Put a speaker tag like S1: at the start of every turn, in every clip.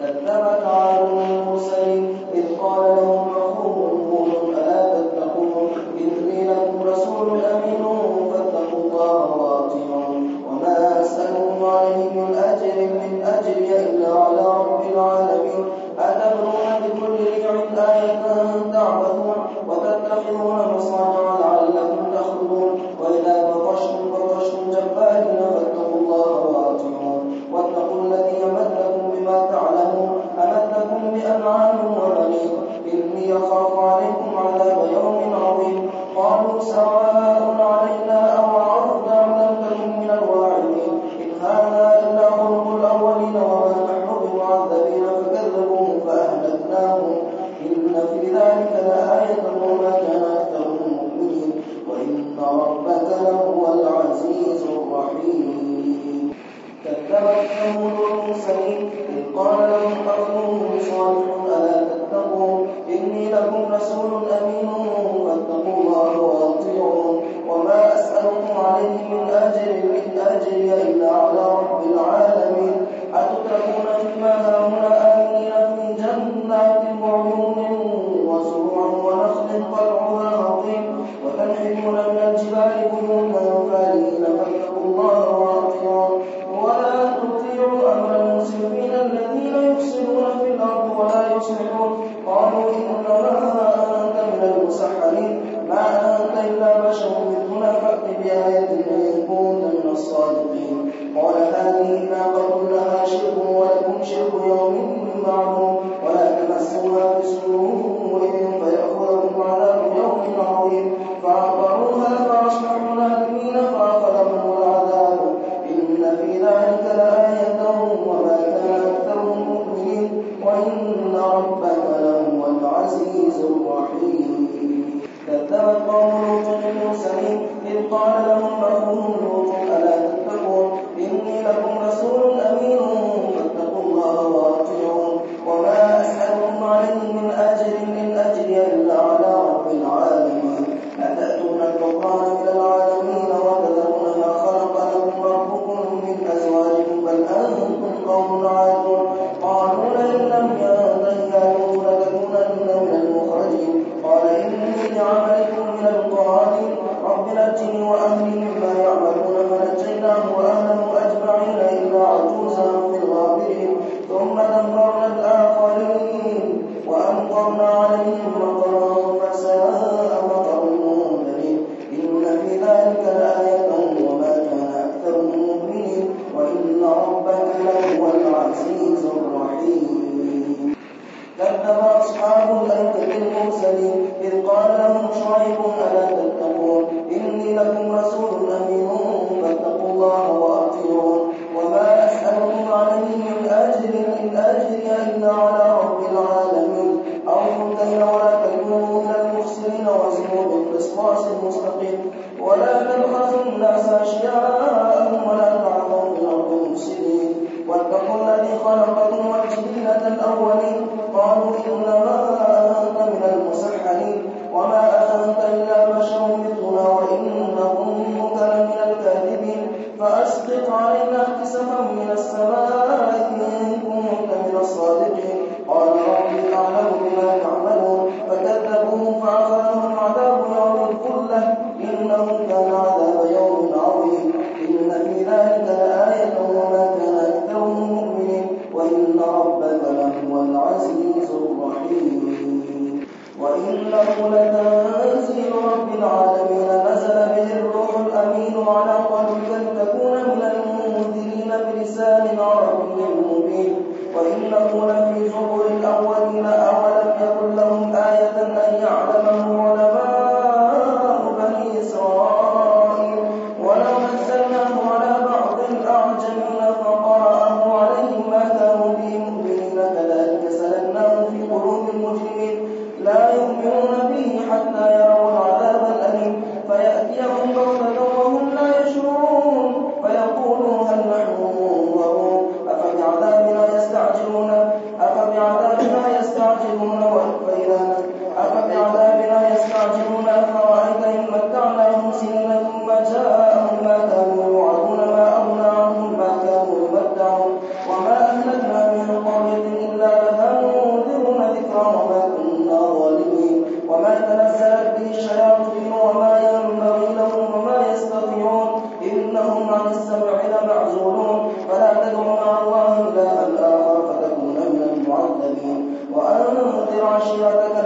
S1: كذبت عاد المرسلين إذ قال لهم أخوهم هود ألا تتقون؟ إني لكم رسول أمين فاتقوا الله وأطيعون وما أسألكم عليه من أجر من أجري إلا على رب العالمين. أتبنون بكل ريع آية تعبثون وتتخذون مصانع tenemos la فأهلكناه أهله أجمعين إلا عجوزا في الغابرين ثم دمرنا الآخرين وأمطرنا عليهم مطرا فساء مطر المنذرين إن في ذلك لآية وما كان أكثرهم مؤمنين وإن ربك لهو العزيز الرحيم. كذب أصحاب الأيكة المرسلين إذ قال لهم شعيب إنه لنا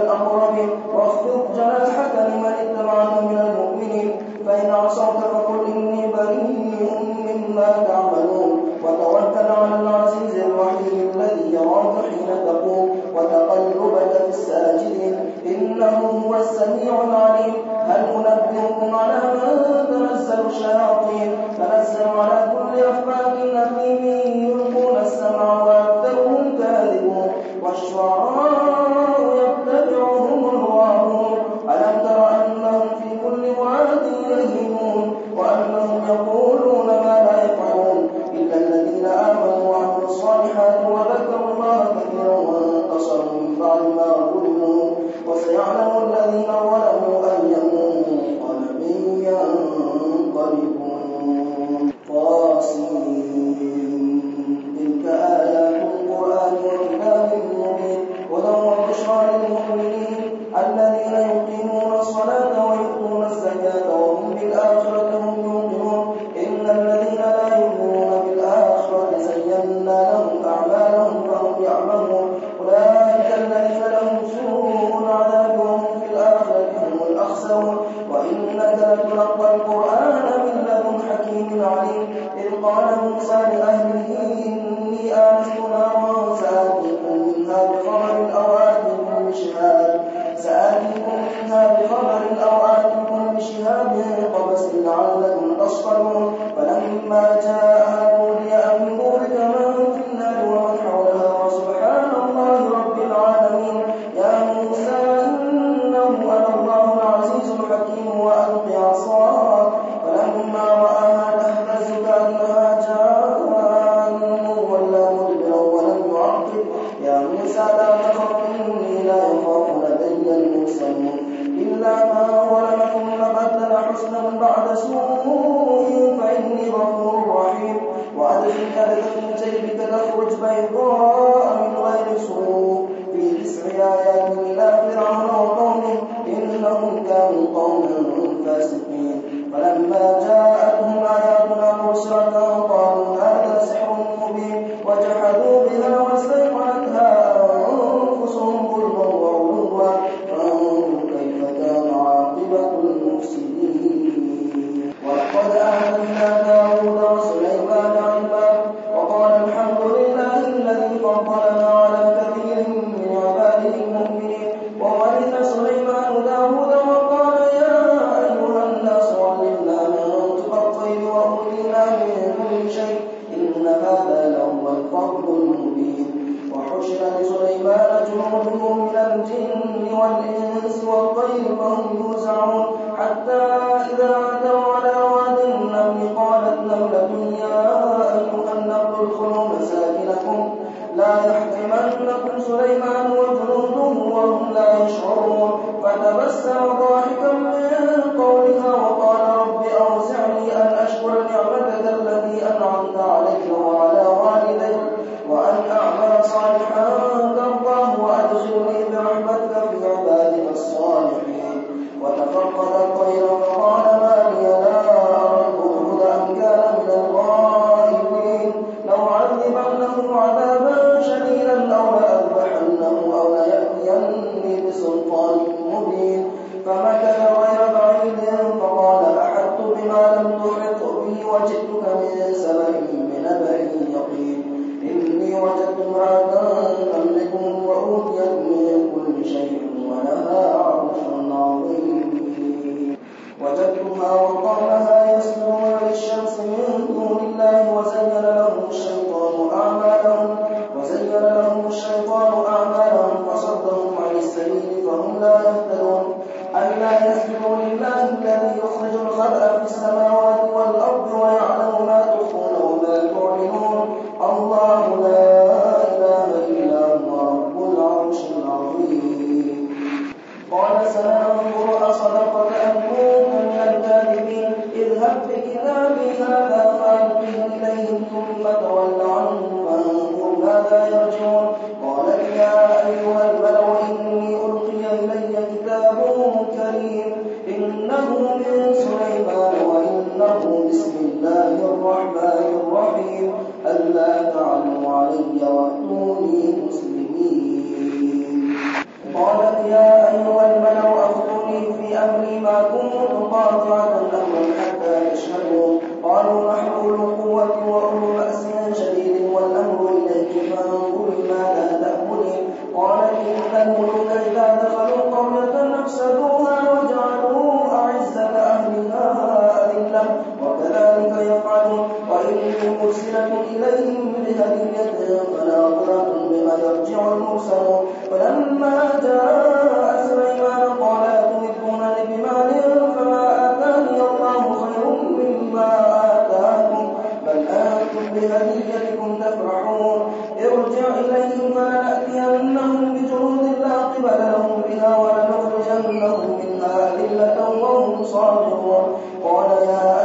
S1: الأقرب واخفض جناحك لمن اتبعك من المؤمنين. فإن عصوك فقل إني بريء مما تعملون. وتوكل على العزيز الرحيم الذي يراك حين تقوم. وتقلبك في الساجدين. إنه هو السميع العليم. هل أنبئكم على من تنزل الشياطين؟ تنزل على كل أفاك نقيم يلقون السمع وأكثرهم كاذبون والشعراء لكم يا أيها النبي ادخلوا مساكنكم. لا يحتمنكم سليمان وجنوده وهم لا يشعرون. فتبسم ألا تعلوا علي وأتوني مسلمين. قالت يا أيها الملأ أفتوني في أمري ما كنت قاطعة أمرا حتى تشهدوا. قالوا نحن أولو القوة وأولو بأس شديد والأمر إليك فانظري ماذا تأمري قالت إن الملوك إذا دخلوا قرية أفسدوها وجعلوا أعزة أهلها أذلة. وكذلك يفعلون. وإني مرسلا بهدية فناظرة بما يرجع المرسل. فلما جاء سليمان قال أتمدونني بمال فما آتاني الله خير مما آتاكم. بل أنتم بهديتكم تفرحون. ارجع إليهم فلنأتينهم بجنود لا قبل لهم بها ولنخرجنهم منها أذلة وهم صادقون قال يا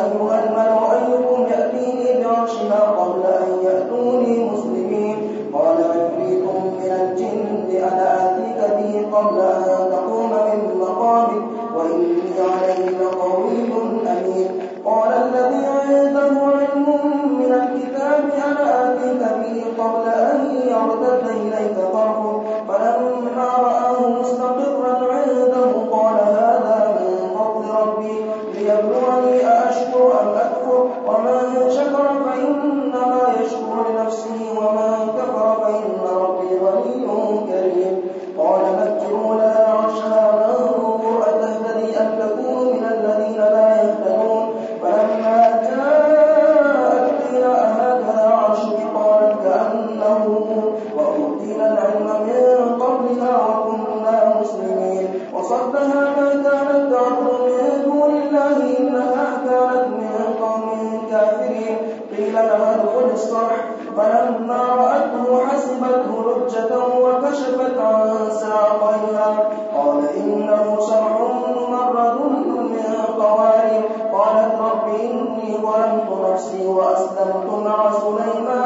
S1: فألقوا مع سليمان